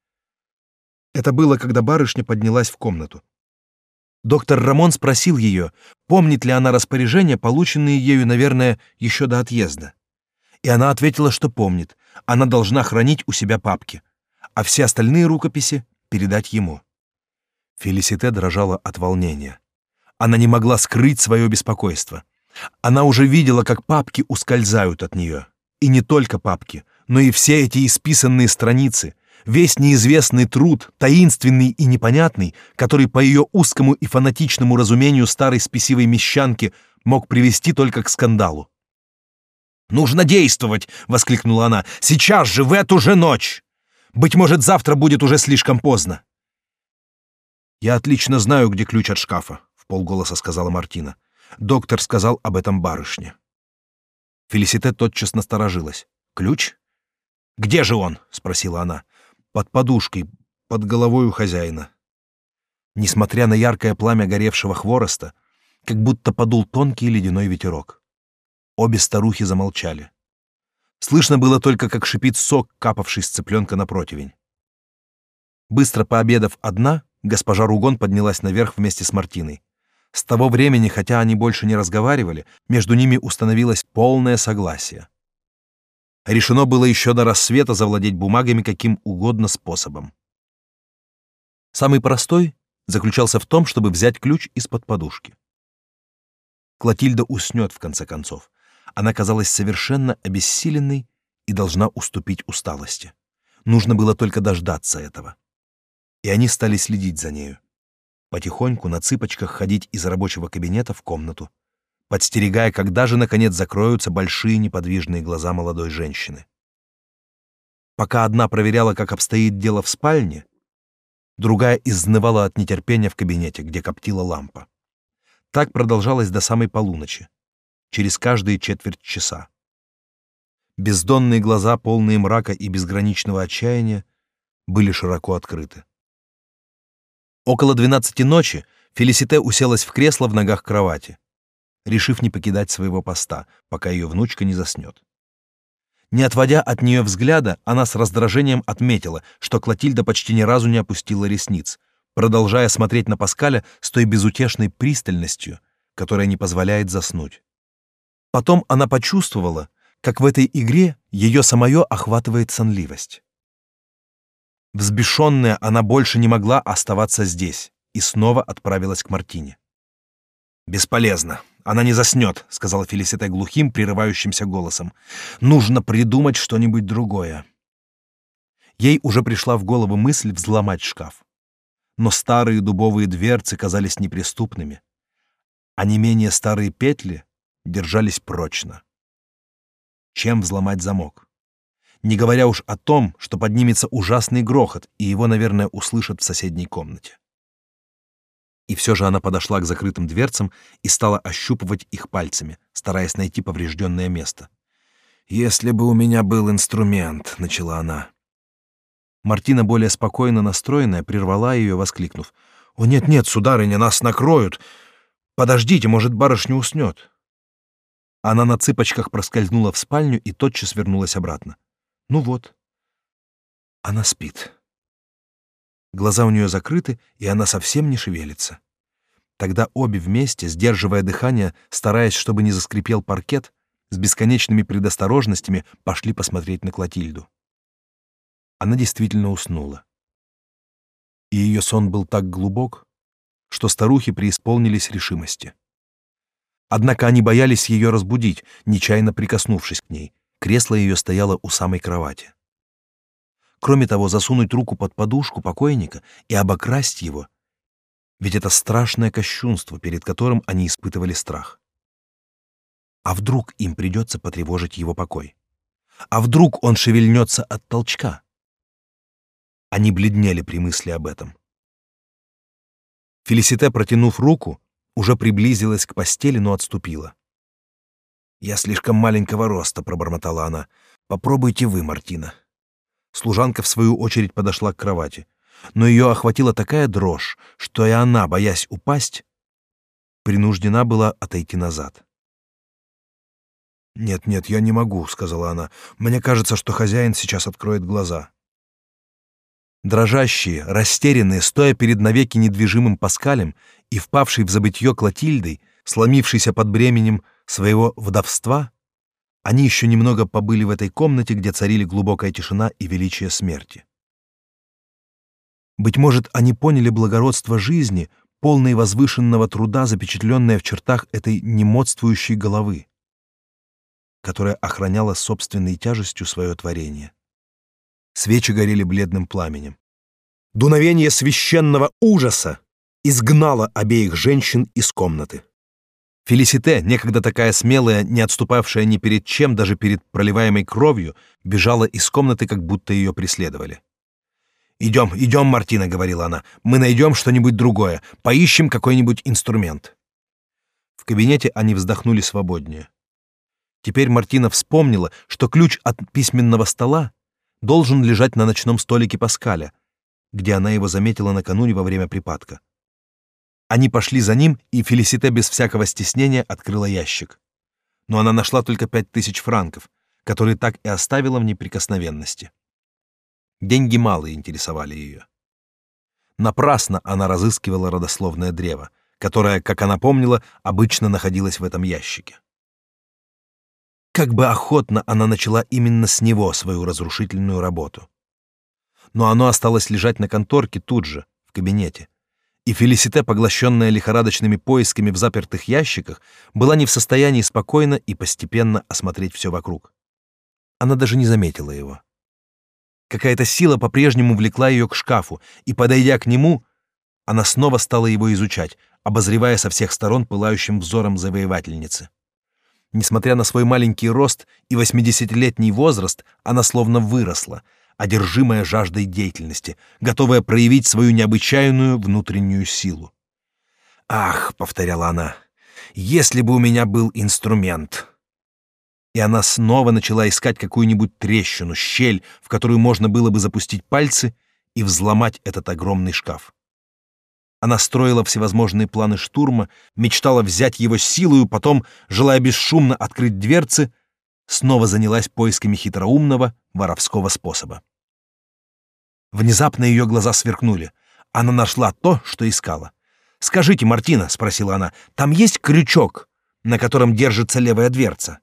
Это было, когда барышня поднялась в комнату. Доктор Рамон спросил ее, помнит ли она распоряжения, полученные ею, наверное, еще до отъезда. И она ответила, что помнит. Она должна хранить у себя папки, а все остальные рукописи передать ему. Фелисите дрожала от волнения. Она не могла скрыть свое беспокойство. Она уже видела, как папки ускользают от нее. И не только папки, но и все эти исписанные страницы, весь неизвестный труд, таинственный и непонятный, который по ее узкому и фанатичному разумению старой спесивой мещанки мог привести только к скандалу. «Нужно действовать!» — воскликнула она. «Сейчас же, в эту же ночь! Быть может, завтра будет уже слишком поздно!» «Я отлично знаю, где ключ от шкафа», — в полголоса сказала Мартина. Доктор сказал об этом барышне. Фелисите тотчас насторожилась. «Ключ? Где же он?» — спросила она. «Под подушкой, под головой у хозяина». Несмотря на яркое пламя горевшего хвороста, как будто подул тонкий ледяной ветерок. Обе старухи замолчали. Слышно было только, как шипит сок, капавший с цыпленка на противень. Быстро пообедав одна, госпожа Ругон поднялась наверх вместе с Мартиной. С того времени, хотя они больше не разговаривали, между ними установилось полное согласие. Решено было еще до рассвета завладеть бумагами каким угодно способом. Самый простой заключался в том, чтобы взять ключ из-под подушки. Клотильда уснет в конце концов, она казалась совершенно обессиленной и должна уступить усталости. Нужно было только дождаться этого. И они стали следить за нею. Потихоньку на цыпочках ходить из рабочего кабинета в комнату, подстерегая, когда же, наконец, закроются большие неподвижные глаза молодой женщины. Пока одна проверяла, как обстоит дело в спальне, другая изнывала от нетерпения в кабинете, где коптила лампа. Так продолжалось до самой полуночи через каждые четверть часа. Бездонные глаза, полные мрака и безграничного отчаяния, были широко открыты. Около двенадцати ночи Фелисите уселась в кресло в ногах кровати, решив не покидать своего поста, пока ее внучка не заснет. Не отводя от нее взгляда, она с раздражением отметила, что Клотильда почти ни разу не опустила ресниц, продолжая смотреть на Паскаля с той безутешной пристальностью, которая не позволяет заснуть. Потом она почувствовала, как в этой игре ее самое охватывает сонливость. Взбешенная, она больше не могла оставаться здесь и снова отправилась к Мартине. «Бесполезно. Она не заснет», — сказала Фелисита глухим, прерывающимся голосом. «Нужно придумать что-нибудь другое». Ей уже пришла в голову мысль взломать шкаф. Но старые дубовые дверцы казались неприступными, а не менее старые петли держались прочно. Чем взломать замок? Не говоря уж о том, что поднимется ужасный грохот, и его, наверное, услышат в соседней комнате. И все же она подошла к закрытым дверцам и стала ощупывать их пальцами, стараясь найти поврежденное место. «Если бы у меня был инструмент», — начала она. Мартина, более спокойно настроенная, прервала ее, воскликнув. «О, нет-нет, сударыня, нас накроют! Подождите, может, барышня уснет!» Она на цыпочках проскользнула в спальню и тотчас вернулась обратно. Ну вот. Она спит. Глаза у нее закрыты, и она совсем не шевелится. Тогда обе вместе, сдерживая дыхание, стараясь, чтобы не заскрипел паркет, с бесконечными предосторожностями пошли посмотреть на Клотильду. Она действительно уснула. И ее сон был так глубок, что старухи преисполнились решимости. Однако они боялись ее разбудить, нечаянно прикоснувшись к ней. Кресло ее стояло у самой кровати. Кроме того, засунуть руку под подушку покойника и обокрасть его, ведь это страшное кощунство, перед которым они испытывали страх. А вдруг им придется потревожить его покой? А вдруг он шевельнется от толчка? Они бледнели при мысли об этом. Фелисите, протянув руку, уже приблизилась к постели, но отступила. «Я слишком маленького роста», — пробормотала она. «Попробуйте вы, Мартина». Служанка, в свою очередь, подошла к кровати. Но ее охватила такая дрожь, что и она, боясь упасть, принуждена была отойти назад. «Нет, нет, я не могу», — сказала она. «Мне кажется, что хозяин сейчас откроет глаза». Дрожащие, растерянные, стоя перед навеки недвижимым Паскалем и впавшей в забытье Клотильдой, сломившейся под бременем своего вдовства, они еще немного побыли в этой комнате, где царили глубокая тишина и величие смерти. Быть может, они поняли благородство жизни, полной возвышенного труда, запечатленное в чертах этой немодствующей головы, которая охраняла собственной тяжестью свое творение. Свечи горели бледным пламенем. Дуновение священного ужаса изгнало обеих женщин из комнаты. Фелисите, некогда такая смелая, не отступавшая ни перед чем, даже перед проливаемой кровью, бежала из комнаты, как будто ее преследовали. «Идем, идем, Мартина», — говорила она, — «мы найдем что-нибудь другое, поищем какой-нибудь инструмент». В кабинете они вздохнули свободнее. Теперь Мартина вспомнила, что ключ от письменного стола должен лежать на ночном столике Паскаля, где она его заметила накануне во время припадка. Они пошли за ним, и Фелисите без всякого стеснения открыла ящик. Но она нашла только пять тысяч франков, которые так и оставила в неприкосновенности. Деньги мало интересовали ее. Напрасно она разыскивала родословное древо, которое, как она помнила, обычно находилось в этом ящике. Как бы охотно она начала именно с него свою разрушительную работу. Но оно осталось лежать на конторке тут же, в кабинете, и Фелисите, поглощенная лихорадочными поисками в запертых ящиках, была не в состоянии спокойно и постепенно осмотреть все вокруг. Она даже не заметила его. Какая-то сила по-прежнему влекла ее к шкафу, и, подойдя к нему, она снова стала его изучать, обозревая со всех сторон пылающим взором завоевательницы. Несмотря на свой маленький рост и восьмидесятилетний возраст, она словно выросла — одержимая жаждой деятельности, готовая проявить свою необычайную внутреннюю силу. «Ах», — повторяла она, — «если бы у меня был инструмент!» И она снова начала искать какую-нибудь трещину, щель, в которую можно было бы запустить пальцы и взломать этот огромный шкаф. Она строила всевозможные планы штурма, мечтала взять его силою, потом, желая бесшумно открыть дверцы, снова занялась поисками хитроумного воровского способа. Внезапно ее глаза сверкнули. Она нашла то, что искала. «Скажите, Мартина», — спросила она, — «там есть крючок, на котором держится левая дверца?»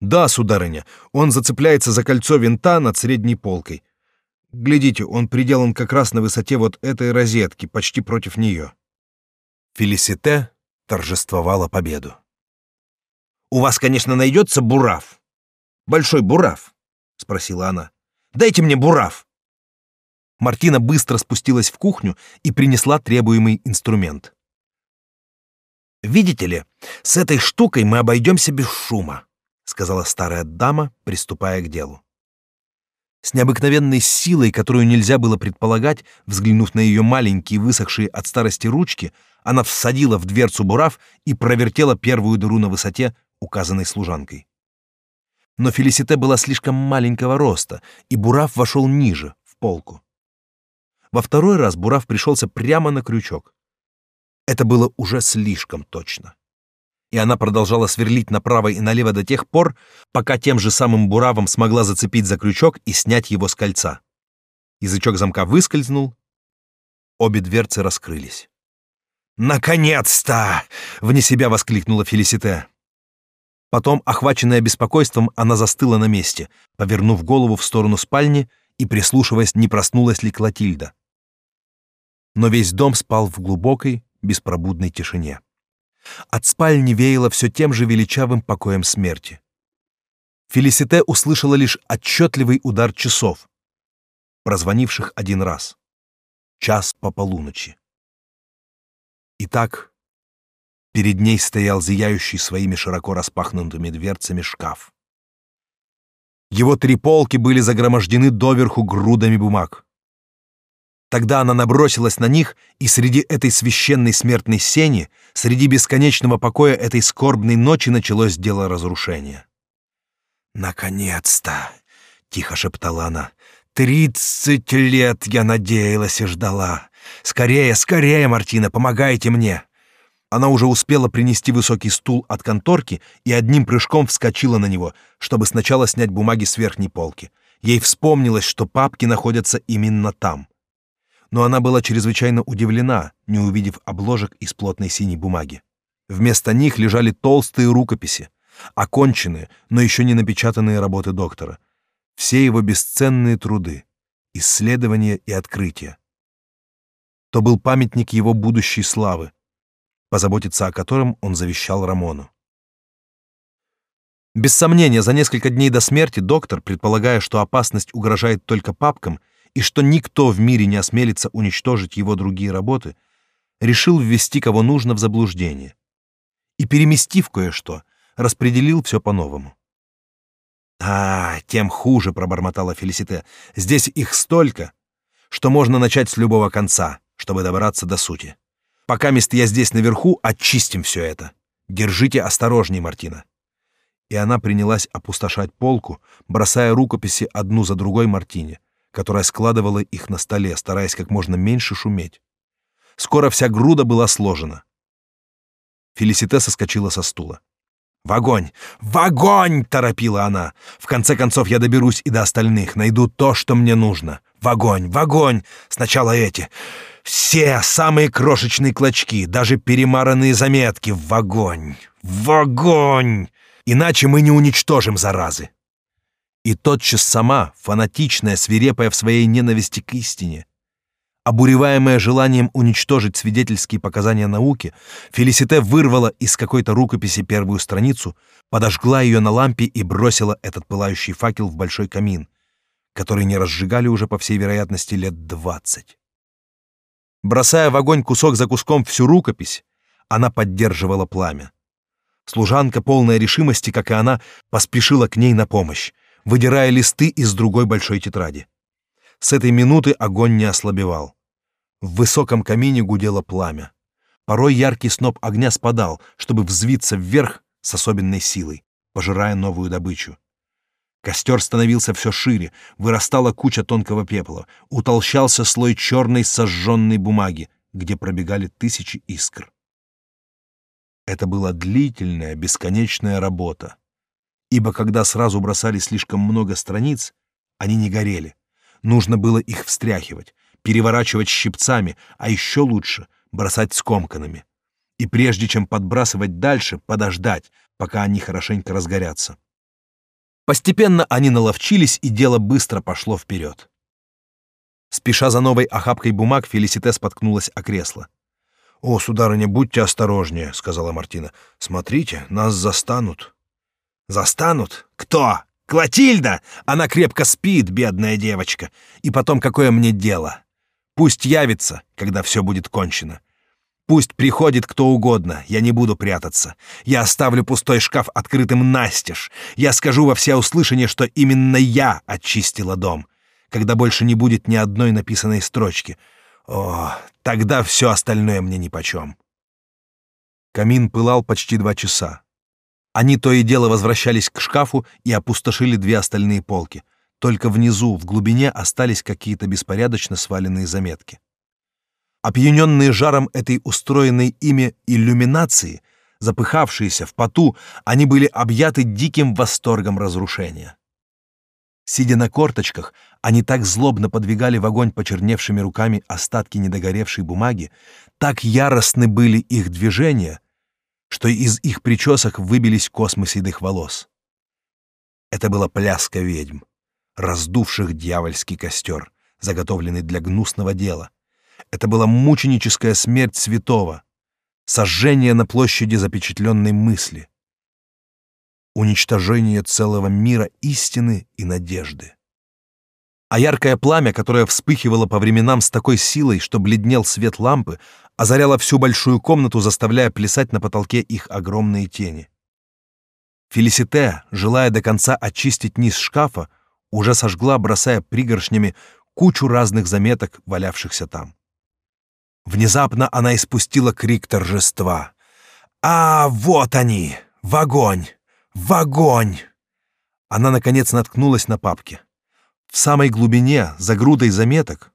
«Да, сударыня, он зацепляется за кольцо винта над средней полкой. Глядите, он приделан как раз на высоте вот этой розетки, почти против нее». Фелисите торжествовала победу. «У вас, конечно, найдется бурав. Большой бурав?» — спросила она. «Дайте мне бурав!» Мартина быстро спустилась в кухню и принесла требуемый инструмент. «Видите ли, с этой штукой мы обойдемся без шума», — сказала старая дама, приступая к делу. С необыкновенной силой, которую нельзя было предполагать, взглянув на ее маленькие, высохшие от старости ручки, она всадила в дверцу бурав и провертела первую дыру на высоте, указанной служанкой. Но Фелисите была слишком маленького роста, и бурав вошел ниже, в полку. Во второй раз бурав пришелся прямо на крючок. Это было уже слишком точно. И она продолжала сверлить направо и налево до тех пор, пока тем же самым буравом смогла зацепить за крючок и снять его с кольца. Язычок замка выскользнул, обе дверцы раскрылись. «Наконец-то!» — вне себя воскликнула Фелисите. Потом, охваченная беспокойством, она застыла на месте, повернув голову в сторону спальни и прислушиваясь, не проснулась ли Клотильда но весь дом спал в глубокой, беспробудной тишине. От спальни веяло все тем же величавым покоем смерти. Фелисите услышала лишь отчетливый удар часов, прозвонивших один раз. Час по полуночи. Итак, перед ней стоял зияющий своими широко распахнутыми дверцами шкаф. Его три полки были загромождены доверху грудами бумаг. Тогда она набросилась на них, и среди этой священной смертной сени, среди бесконечного покоя этой скорбной ночи началось дело разрушения. «Наконец-то!» — тихо шептала она. «Тридцать лет я надеялась и ждала. Скорее, скорее, Мартина, помогайте мне!» Она уже успела принести высокий стул от конторки и одним прыжком вскочила на него, чтобы сначала снять бумаги с верхней полки. Ей вспомнилось, что папки находятся именно там. Но она была чрезвычайно удивлена, не увидев обложек из плотной синей бумаги. Вместо них лежали толстые рукописи, оконченные, но еще не напечатанные работы доктора. Все его бесценные труды, исследования и открытия. То был памятник его будущей славы, позаботиться о котором он завещал Рамону. Без сомнения, за несколько дней до смерти доктор, предполагая, что опасность угрожает только папкам и что никто в мире не осмелится уничтожить его другие работы, решил ввести кого нужно в заблуждение. И, переместив кое-что, распределил все по-новому. «А, тем хуже», — пробормотала Фелисите. «Здесь их столько, что можно начать с любого конца, чтобы добраться до сути». Пока мест я здесь наверху, очистим все это. Держите осторожней, Мартина. И она принялась опустошать полку, бросая рукописи одну за другой Мартине, которая складывала их на столе, стараясь как можно меньше шуметь. Скоро вся груда была сложена. Фелисите соскочила со стула. «В огонь! В огонь!» — торопила она. «В конце концов я доберусь и до остальных, найду то, что мне нужно. В огонь! В огонь! Сначала эти. Все самые крошечные клочки, даже перемаранные заметки в огонь. В огонь! Иначе мы не уничтожим заразы. И тотчас сама, фанатичная, свирепая в своей ненависти к истине, обуреваемая желанием уничтожить свидетельские показания науки, Фелисите вырвала из какой-то рукописи первую страницу, подожгла ее на лампе и бросила этот пылающий факел в большой камин, который не разжигали уже, по всей вероятности, лет двадцать. Бросая в огонь кусок за куском всю рукопись, она поддерживала пламя. Служанка, полная решимости, как и она, поспешила к ней на помощь, выдирая листы из другой большой тетради. С этой минуты огонь не ослабевал. В высоком камине гудело пламя. Порой яркий сноп огня спадал, чтобы взвиться вверх с особенной силой, пожирая новую добычу. Костер становился все шире, вырастала куча тонкого пепла, утолщался слой черной сожженной бумаги, где пробегали тысячи искр. Это была длительная, бесконечная работа, ибо когда сразу бросали слишком много страниц, они не горели. Нужно было их встряхивать, переворачивать щипцами, а еще лучше бросать скомканными. И прежде чем подбрасывать дальше, подождать, пока они хорошенько разгорятся. Постепенно они наловчились, и дело быстро пошло вперед. Спеша за новой охапкой бумаг, Фелисите споткнулась о кресло. «О, сударыня, будьте осторожнее», — сказала Мартина. «Смотрите, нас застанут». «Застанут? Кто? Клотильда? Она крепко спит, бедная девочка. И потом, какое мне дело? Пусть явится, когда все будет кончено. Пусть приходит кто угодно, я не буду прятаться. Я оставлю пустой шкаф открытым настежь. Я скажу во всеуслышание, что именно я очистила дом, когда больше не будет ни одной написанной строчки. О, тогда все остальное мне нипочем. Камин пылал почти два часа. Они то и дело возвращались к шкафу и опустошили две остальные полки. Только внизу, в глубине, остались какие-то беспорядочно сваленные заметки. Опьяненные жаром этой устроенной ими иллюминации, запыхавшиеся в поту, они были объяты диким восторгом разрушения. Сидя на корточках, они так злобно подвигали в огонь почерневшими руками остатки недогоревшей бумаги, так яростны были их движения, что из их причесок выбились космы седых волос. Это была пляска ведьм, раздувших дьявольский костер, заготовленный для гнусного дела — это была мученическая смерть святого, сожжение на площади запечатленной мысли, уничтожение целого мира истины и надежды. А яркое пламя, которое вспыхивало по временам с такой силой, что бледнел свет лампы, озаряло всю большую комнату, заставляя плясать на потолке их огромные тени. Фелисите, желая до конца очистить низ шкафа, уже сожгла, бросая пригоршнями кучу разных заметок, валявшихся там. Внезапно она испустила крик торжества. «А, вот они! В огонь! В огонь!» Она, наконец, наткнулась на папки. В самой глубине, за грудой заметок,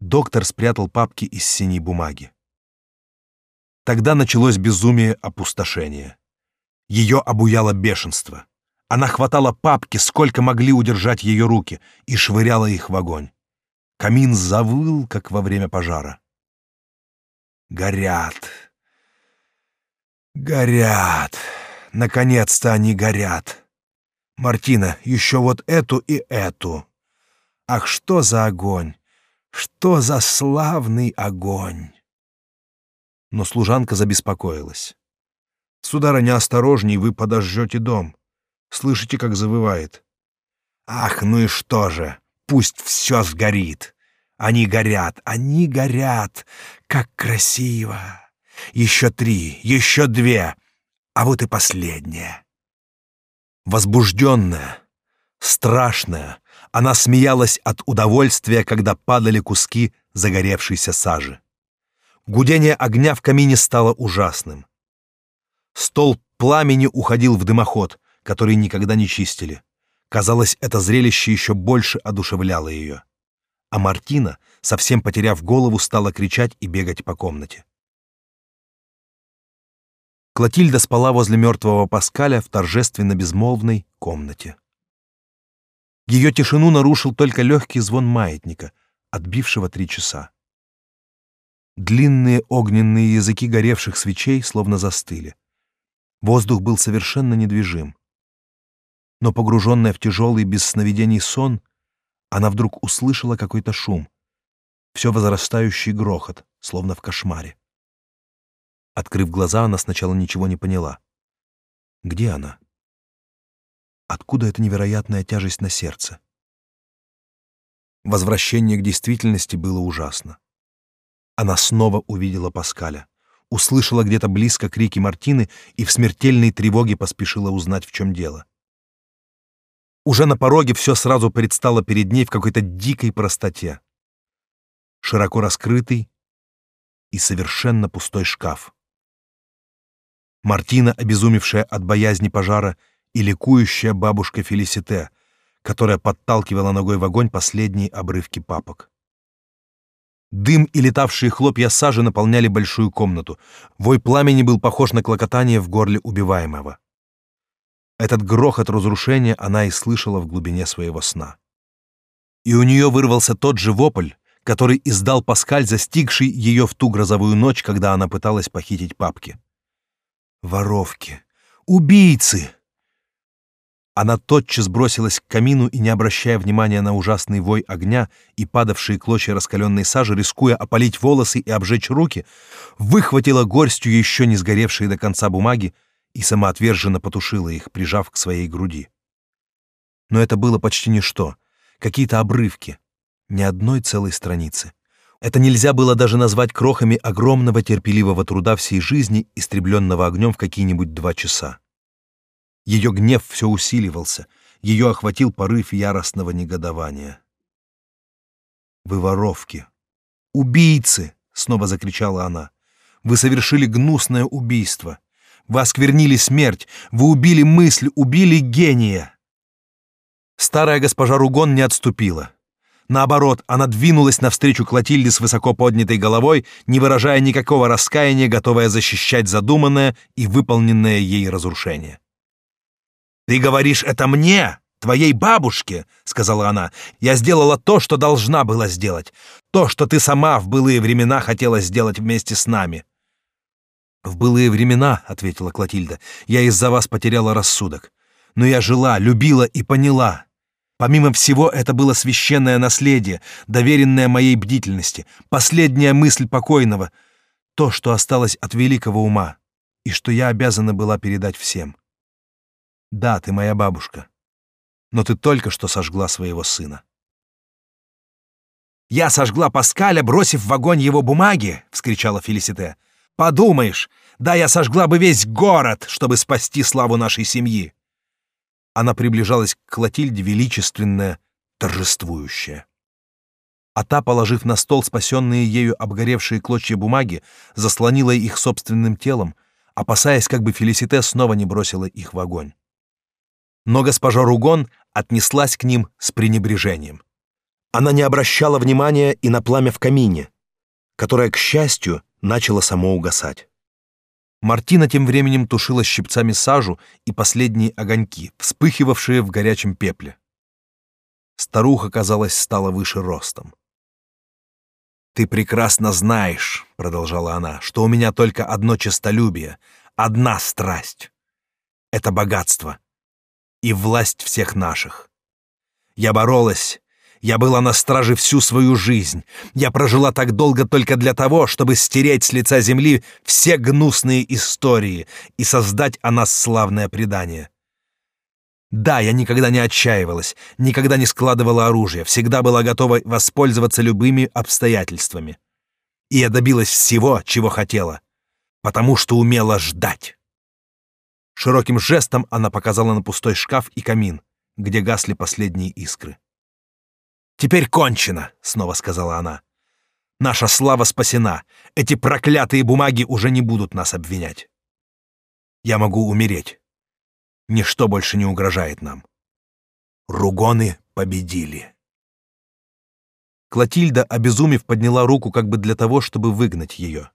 доктор спрятал папки из синей бумаги. Тогда началось безумие опустошения. Ее обуяло бешенство. Она хватала папки, сколько могли удержать ее руки, и швыряла их в огонь. Камин завыл, как во время пожара. Горят. Горят. Наконец-то они горят. Мартина, еще вот эту и эту. Ах, что за огонь! Что за славный огонь! Но служанка забеспокоилась. «Сударыня, осторожней, вы подожжете дом. Слышите, как завывает?» «Ах, ну и что же! Пусть все сгорит! Они горят, они горят! Как красиво! Еще три, еще две, а вот и последняя!» Возбужденная, страшная, она смеялась от удовольствия, когда падали куски загоревшейся сажи. Гудение огня в камине стало ужасным. Стол пламени уходил в дымоход, который никогда не чистили. Казалось, это зрелище еще больше одушевляло ее. А Мартина, совсем потеряв голову, стала кричать и бегать по комнате. Клотильда спала возле мертвого Паскаля в торжественно-безмолвной комнате. Ее тишину нарушил только легкий звон маятника, отбившего три часа. Длинные огненные языки горевших свечей словно застыли. Воздух был совершенно недвижим. Но погруженная в тяжелый без сновидений сон, она вдруг услышала какой-то шум, все возрастающий грохот, словно в кошмаре. Открыв глаза, она сначала ничего не поняла. Где она? Откуда эта невероятная тяжесть на сердце? Возвращение к действительности было ужасно. Она снова увидела Паскаля, услышала где-то близко крики Мартины и в смертельной тревоге поспешила узнать, в чем дело. Уже на пороге все сразу предстало перед ней в какой-то дикой простоте. Широко раскрытый и совершенно пустой шкаф. Мартина, обезумевшая от боязни пожара, и ликующая бабушка Фелисите, которая подталкивала ногой в огонь последние обрывки папок. Дым и летавшие хлопья сажи наполняли большую комнату. Вой пламени был похож на клокотание в горле убиваемого. Этот грохот разрушения она и слышала в глубине своего сна. И у нее вырвался тот же вопль, который издал Паскаль, застигший ее в ту грозовую ночь, когда она пыталась похитить папки. «Воровки! Убийцы!» Она тотчас бросилась к камину и, не обращая внимания на ужасный вой огня и падавшие клочья раскаленной сажи, рискуя опалить волосы и обжечь руки, выхватила горстью еще не сгоревшие до конца бумаги и самоотверженно потушила их, прижав к своей груди. Но это было почти ничто, какие-то обрывки, ни одной целой страницы. Это нельзя было даже назвать крохами огромного терпеливого труда всей жизни, истребленного огнем в какие-нибудь два часа. Ее гнев все усиливался, ее охватил порыв яростного негодования. «Вы воровки! Убийцы!» — снова закричала она. «Вы совершили гнусное убийство! Вы осквернили смерть! Вы убили мысль, убили гения!» Старая госпожа Ругон не отступила. Наоборот, она двинулась навстречу Клотильде с высоко поднятой головой, не выражая никакого раскаяния, готовая защищать задуманное и выполненное ей разрушение. «Ты говоришь это мне, твоей бабушке», — сказала она. «Я сделала то, что должна была сделать. То, что ты сама в былые времена хотела сделать вместе с нами». «В былые времена», — ответила Клотильда, — «я из-за вас потеряла рассудок. Но я жила, любила и поняла. Помимо всего, это было священное наследие, доверенное моей бдительности, последняя мысль покойного, то, что осталось от великого ума, и что я обязана была передать всем. Да, ты моя бабушка. Но ты только что сожгла своего сына. «Я сожгла Паскаля, бросив в огонь его бумаги!» — вскричала Фелисите. «Подумаешь, да я сожгла бы весь город, чтобы спасти славу нашей семьи!» Она приближалась к Клотильде величественная, торжествующая. а та, положив на стол спасенные ею обгоревшие клочья бумаги, заслонила их собственным телом, опасаясь, как бы Фелисите снова не бросила их в огонь. Но госпожа Ругон отнеслась к ним с пренебрежением. Она не обращала внимания и на пламя в камине, которое, к счастью, начало само угасать. Мартина тем временем тушила щипцами сажу и последние огоньки, вспыхивавшие в горячем пепле. Старуха, казалось, стала выше ростом. «Ты прекрасно знаешь», — продолжала она, — «что у меня только одно честолюбие, одна страсть. Это богатство и власть всех наших. Я боролась, я была на страже всю свою жизнь. Я прожила так долго только для того, чтобы стереть с лица земли все гнусные истории и создать о нас славное предание. Да, я никогда не отчаивалась, никогда не складывала оружие, всегда была готова воспользоваться любыми обстоятельствами. И я добилась всего, чего хотела, потому что умела ждать. Широким жестом она показала на пустой шкаф и камин, где гасли последние искры. «Теперь кончено», — снова сказала она. «Наша слава спасена. Эти проклятые бумаги уже не будут нас обвинять. Я могу умереть. Ничто больше не угрожает нам. Ругоны победили». Клотильда, обезумев, подняла руку как бы для того, чтобы выгнать ее.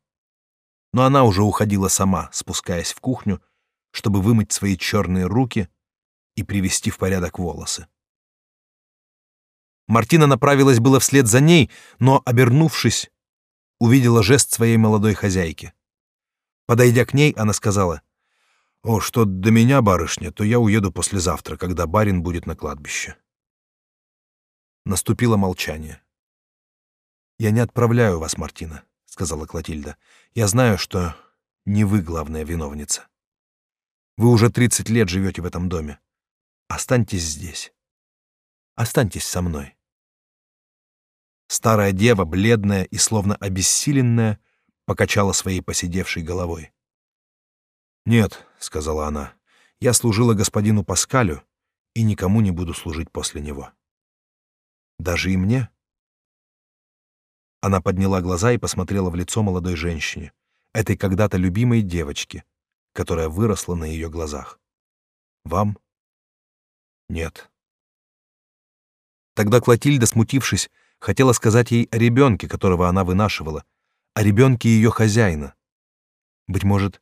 Но она уже уходила сама, спускаясь в кухню, чтобы вымыть свои черные руки и привести в порядок волосы. Мартина направилась было вслед за ней, но, обернувшись, увидела жест своей молодой хозяйки. Подойдя к ней, она сказала, «О, что до меня, барышня, то я уеду послезавтра, когда барин будет на кладбище». Наступило молчание. «Я не отправляю вас, Мартина», — сказала Клотильда. «Я знаю, что не вы главная виновница. Вы уже тридцать лет живете в этом доме. Останьтесь здесь. Останьтесь со мной». Старая дева, бледная и словно обессиленная, покачала своей поседевшей головой. «Нет», — сказала она, — «я служила господину Паскалю и никому не буду служить после него». «Даже и мне?» Она подняла глаза и посмотрела в лицо молодой женщине, этой когда-то любимой девочке, которая выросла на ее глазах. «Вам?» «Нет». Тогда Клотильда, смутившись, хотела сказать ей о ребенке, которого она вынашивала, о ребенке ее хозяина. Быть может,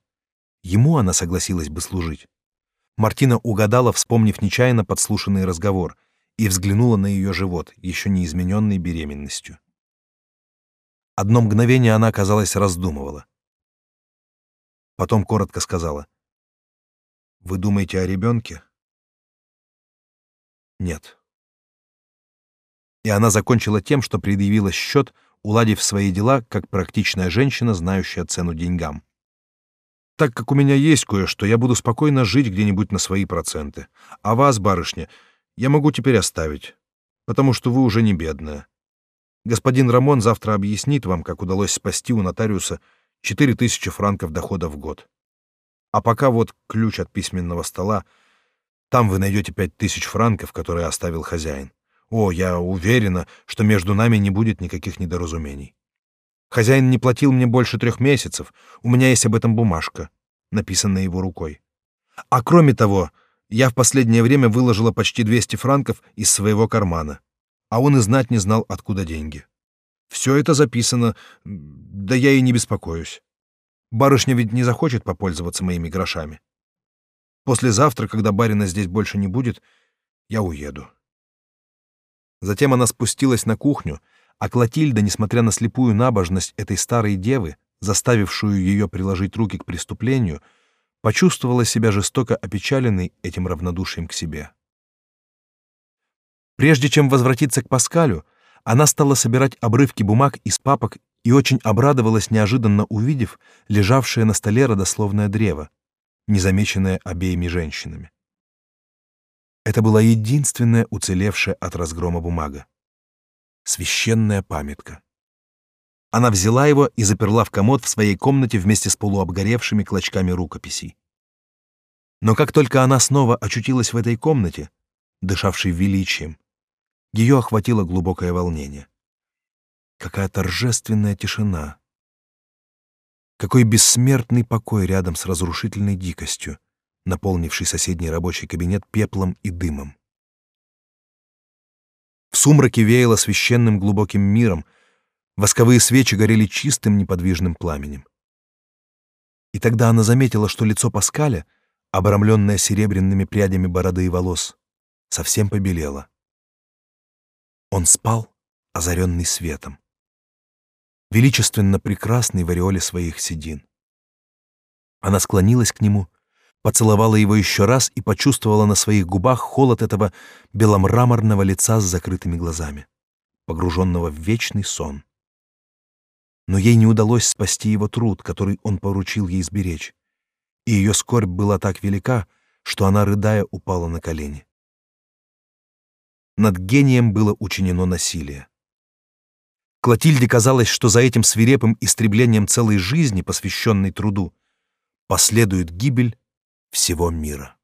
ему она согласилась бы служить. Мартина угадала, вспомнив нечаянно подслушанный разговор, и взглянула на ее живот, еще не измененный беременностью. Одно мгновение она, казалось, раздумывала. Потом коротко сказала. «Вы думаете о ребенке?» «Нет» и она закончила тем, что предъявила счет, уладив свои дела, как практичная женщина, знающая цену деньгам. «Так как у меня есть кое-что, я буду спокойно жить где-нибудь на свои проценты. А вас, барышня, я могу теперь оставить, потому что вы уже не бедная. Господин Рамон завтра объяснит вам, как удалось спасти у нотариуса четыре тысячи франков дохода в год. А пока вот ключ от письменного стола, там вы найдете пять тысяч франков, которые оставил хозяин. О, я уверена, что между нами не будет никаких недоразумений. Хозяин не платил мне больше трех месяцев. У меня есть об этом бумажка, написанная его рукой. А кроме того, я в последнее время выложила почти 200 франков из своего кармана, а он и знать не знал, откуда деньги. Все это записано, да я и не беспокоюсь. Барышня ведь не захочет попользоваться моими грошами. Послезавтра, когда барина здесь больше не будет, я уеду. Затем она спустилась на кухню, а Клотильда, несмотря на слепую набожность этой старой девы, заставившую ее приложить руки к преступлению, почувствовала себя жестоко опечаленной этим равнодушием к себе. Прежде чем возвратиться к Паскалю, она стала собирать обрывки бумаг из папок и очень обрадовалась, неожиданно увидев лежавшее на столе родословное древо, незамеченное обеими женщинами. Это была единственная уцелевшая от разгрома бумага. Священная памятка. Она взяла его и заперла в комод в своей комнате вместе с полуобгоревшими клочками рукописей. Но как только она снова очутилась в этой комнате, дышавшей величием, ее охватило глубокое волнение. Какая торжественная тишина. Какой бессмертный покой рядом с разрушительной дикостью, наполнивший соседний рабочий кабинет пеплом и дымом. В сумраке веяло священным глубоким миром, восковые свечи горели чистым неподвижным пламенем. И тогда она заметила, что лицо Паскаля, обрамленное серебряными прядями бороды и волос, совсем побелело. Он спал, озаренный светом, величественно прекрасный в ореоле своих седин. Она склонилась к нему, поцеловала его еще раз и почувствовала на своих губах холод этого беломраморного лица с закрытыми глазами, погруженного в вечный сон. Но ей не удалось спасти его труд, который он поручил ей сберечь, и ее скорбь была так велика, что она, рыдая, упала на колени. Над гением было учинено насилие. Клотильде казалось, что за этим свирепым истреблением целой жизни, посвященной труду, последует гибель всего мира.